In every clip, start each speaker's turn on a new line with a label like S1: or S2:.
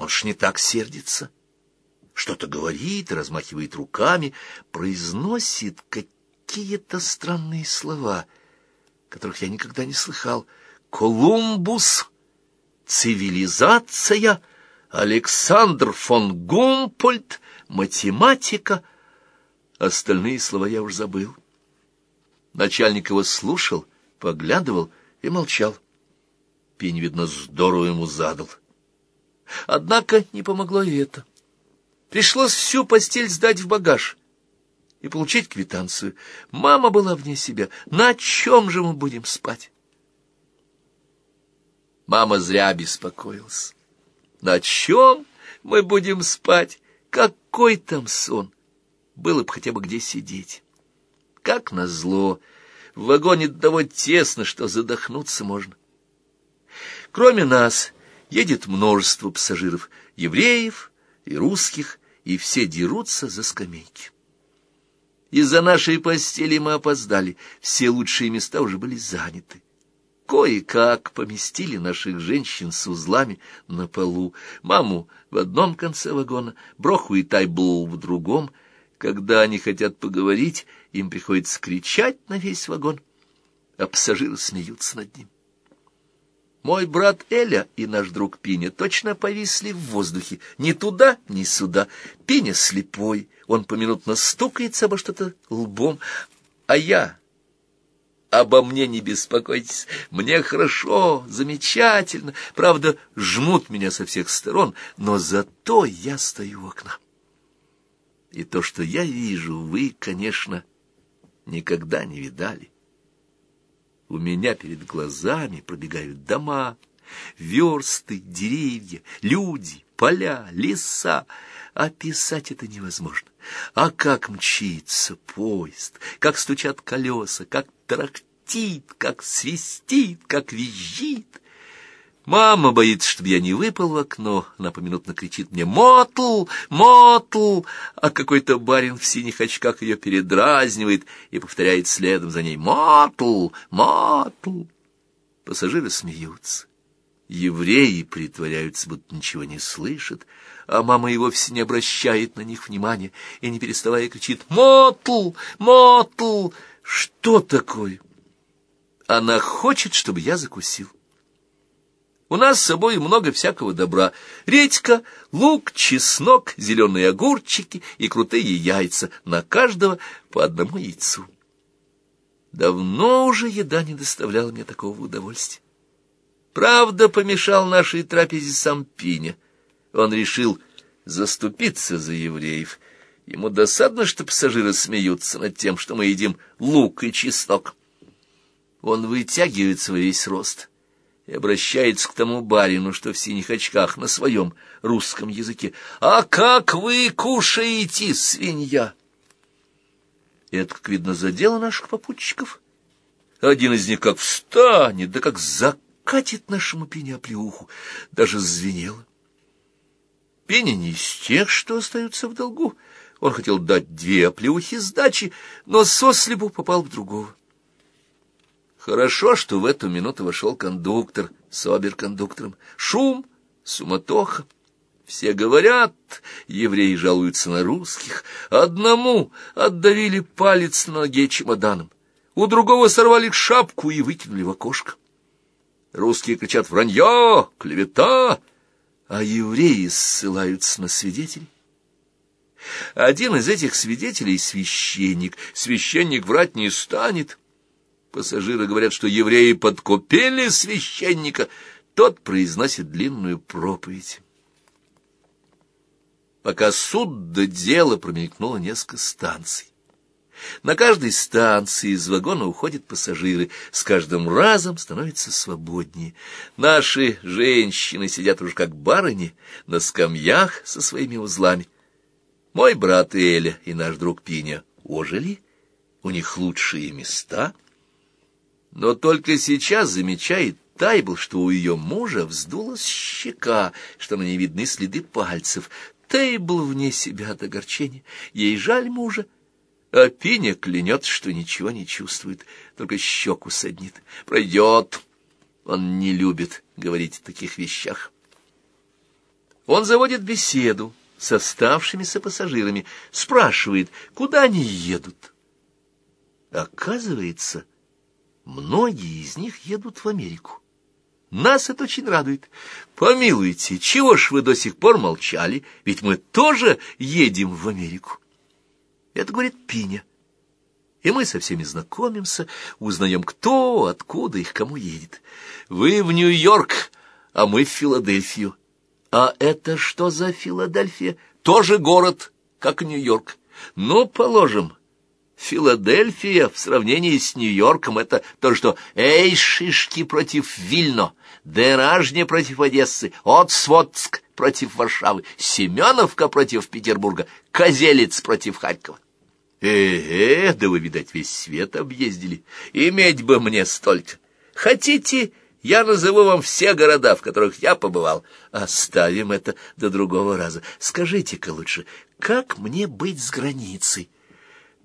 S1: Он ж не так сердится. Что-то говорит, размахивает руками, произносит какие-то странные слова, которых я никогда не слыхал. Колумбус, цивилизация, Александр фон Гумпольд, математика. Остальные слова я уж забыл. Начальник его слушал, поглядывал и молчал. Пень, видно, здорово ему задал. Однако не помогло и это. Пришлось всю постель сдать в багаж и получить квитанцию. Мама была вне себя. На чем же мы будем спать? Мама зря беспокоилась. На чем мы будем спать? Какой там сон? Было бы хотя бы где сидеть. Как назло, в вагоне того тесно, что задохнуться можно. Кроме нас едет множество пассажиров, евреев и русских, и все дерутся за скамейки. Из-за нашей постели мы опоздали, все лучшие места уже были заняты. Кое-как поместили наших женщин с узлами на полу, маму в одном конце вагона, Броху и Тайбл в другом. Когда они хотят поговорить, им приходится кричать на весь вагон, а пассажиры смеются над ним. Мой брат Эля и наш друг Пиня точно повисли в воздухе, ни туда, ни сюда. Пиня слепой, он поминутно стукается обо что-то лбом, а я Обо мне не беспокойтесь, мне хорошо, замечательно. Правда, жмут меня со всех сторон, но зато я стою у окна. И то, что я вижу, вы, конечно, никогда не видали. У меня перед глазами пробегают дома, версты, деревья, люди, поля, леса. Описать это невозможно. А как мчится поезд, как стучат колеса, как тарахтит, как свистит, как визжит. Мама боится, чтобы я не выпал в окно. Она поминутно кричит мне «Мотл! Мотл!» А какой-то барин в синих очках ее передразнивает и повторяет следом за ней «Мотл! Мотл!» Пассажиры смеются. Евреи притворяются, будто ничего не слышат, а мама и вовсе не обращает на них внимания и, не переставая, кричит «Мотл! Мотл!» Что такое? Она хочет, чтобы я закусил. У нас с собой много всякого добра. Редька, лук, чеснок, зеленые огурчики и крутые яйца. На каждого по одному яйцу. Давно уже еда не доставляла мне такого удовольствия. Правда, помешал нашей трапезе сам Пиня. Он решил заступиться за евреев. Ему досадно, что пассажиры смеются над тем, что мы едим лук и чеснок. Он вытягивается во весь рост и обращается к тому барину, что в синих очках на своем русском языке. «А как вы кушаете, свинья?» Это, как видно, задело наших попутчиков. Один из них как встанет, да как закажет катит нашему Пене оплеуху, даже звенело. Пеня не из тех, что остаются в долгу. Он хотел дать две оплеухи сдачи, но сослепу попал в другого. Хорошо, что в эту минуту вошел кондуктор с оберкондуктором. Шум, суматоха. Все говорят, евреи жалуются на русских. Одному отдавили палец на ноге чемоданом, у другого сорвали шапку и выкинули в окошко. Русские кричат «Вранье! Клевета!» А евреи ссылаются на свидетелей. Один из этих свидетелей — священник. Священник врать не станет. Пассажиры говорят, что евреи подкупили священника. Тот произносит длинную проповедь. Пока суд до дела промелькнуло несколько станций. На каждой станции из вагона уходят пассажиры, с каждым разом становится свободнее. Наши женщины сидят уже как барыни на скамьях со своими узлами. Мой брат Эля и наш друг Пиня ожили, у них лучшие места. Но только сейчас замечает Тайбл, что у ее мужа вздулась щека, что на ней видны следы пальцев. Тайбл вне себя от огорчения. Ей жаль мужа, а Пиня клянется, что ничего не чувствует, только щеку саднит. Пройдет. Он не любит говорить о таких вещах. Он заводит беседу с оставшимися пассажирами, спрашивает, куда они едут. Оказывается, многие из них едут в Америку. Нас это очень радует. Помилуйте, чего ж вы до сих пор молчали? Ведь мы тоже едем в Америку. Это говорит Пиня. И мы со всеми знакомимся, узнаем, кто, откуда их кому едет. Вы в Нью-Йорк, а мы в Филадельфию. А это что за Филадельфия? Тоже город, как Нью-Йорк. Ну, положим, Филадельфия в сравнении с Нью-Йорком — это то, что Эйшишки против Вильно, Деражня против Одессы, Отсвотск против Варшавы, Семеновка против Петербурга, Козелец против Харькова. Э-э, да вы, видать, весь свет объездили. Иметь бы мне столько. Хотите, я назову вам все города, в которых я побывал. Оставим это до другого раза. Скажите-ка лучше, как мне быть с границей?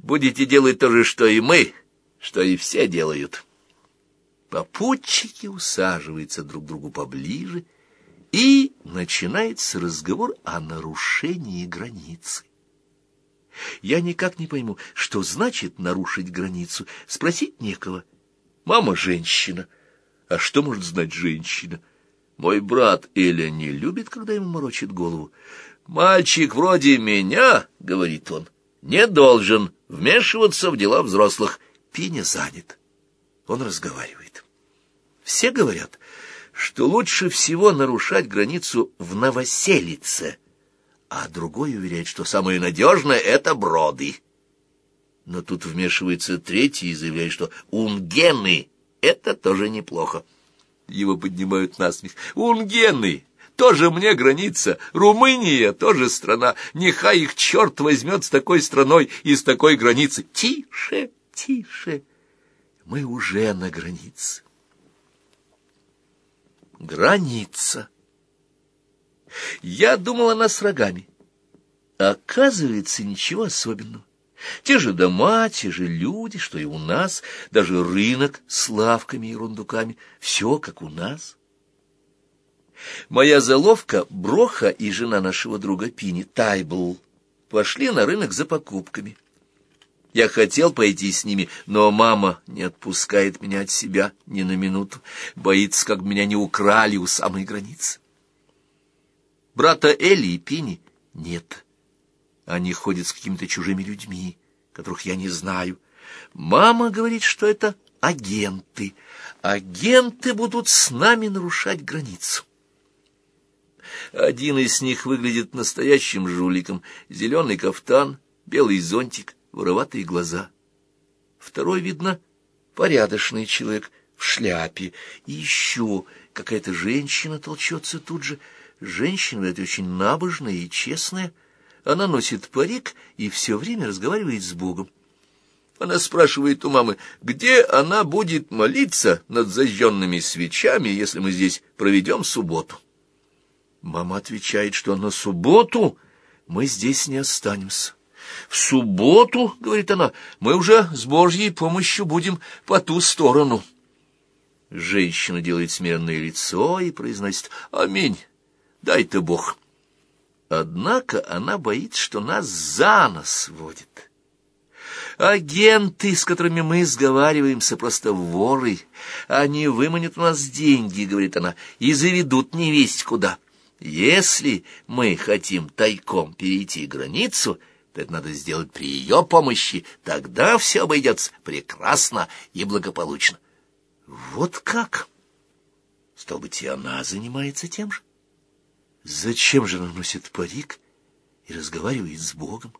S1: Будете делать то же, что и мы, что и все делают. Попутчики усаживаются друг к другу поближе, и начинается разговор о нарушении границы. Я никак не пойму, что значит нарушить границу. Спросить некого. Мама женщина. А что может знать женщина? Мой брат Эля не любит, когда ему морочит голову. «Мальчик вроде меня, — говорит он, — не должен вмешиваться в дела взрослых. Пиня занят. Он разговаривает. Все говорят, что лучше всего нарушать границу в новоселице, а другой уверяет, что самое надежное — это броды. Но тут вмешивается третий и заявляет, что унгены — это тоже неплохо. Его поднимают на смех. Унгены! Тоже мне граница. Румыния тоже страна. Нехай их черт возьмет с такой страной и с такой границы. Тише, тише. Мы уже на границе. Граница. Я думала, она с рогами. Оказывается, ничего особенного. Те же дома, те же люди, что и у нас, даже рынок с лавками и рундуками, все как у нас. Моя заловка, Броха и жена нашего друга Пини, Тайбл, пошли на рынок за покупками. Я хотел пойти с ними, но мама не отпускает меня от себя ни на минуту, боится, как меня не украли у самой границы. Брата Элли и Пини нет. Они ходят с какими-то чужими людьми, которых я не знаю. Мама говорит, что это агенты. Агенты будут с нами нарушать границу. Один из них выглядит настоящим жуликом. Зеленый кафтан, белый зонтик, вороватые глаза. Второй, видно, порядочный человек в шляпе. И еще какая-то женщина толчется тут же. Женщина эта очень набожная и честная. Она носит парик и все время разговаривает с Богом. Она спрашивает у мамы, где она будет молиться над зажженными свечами, если мы здесь проведем субботу. Мама отвечает, что на субботу мы здесь не останемся. В субботу, — говорит она, — мы уже с Божьей помощью будем по ту сторону. Женщина делает смиренное лицо и произносит «Аминь, дай-то Бог». Однако она боится, что нас за нос водит. Агенты, с которыми мы сговариваемся, просто воры. Они выманят у нас деньги, — говорит она, — и заведут невесть куда. Если мы хотим тайком перейти границу, то это надо сделать при ее помощи, тогда все обойдется прекрасно и благополучно. Вот как? Стал быть, и она занимается тем же. Зачем же она носит парик и разговаривает с Богом?